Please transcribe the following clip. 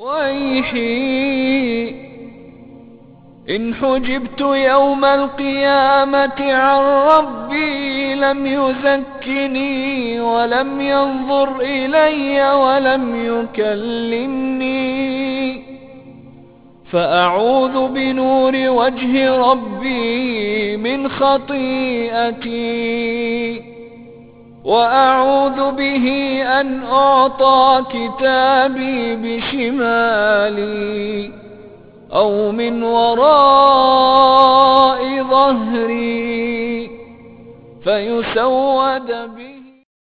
ويحي. إن حجبت يوم القيامة عن ربي لم يزكني ولم ينظر إلي ولم يكلمني. فأعوذ بنور وجه ربي من خطيئتي. وأعوذ به أن أعطى كتابي بشمالي أو من وراء ظهري فيسود بي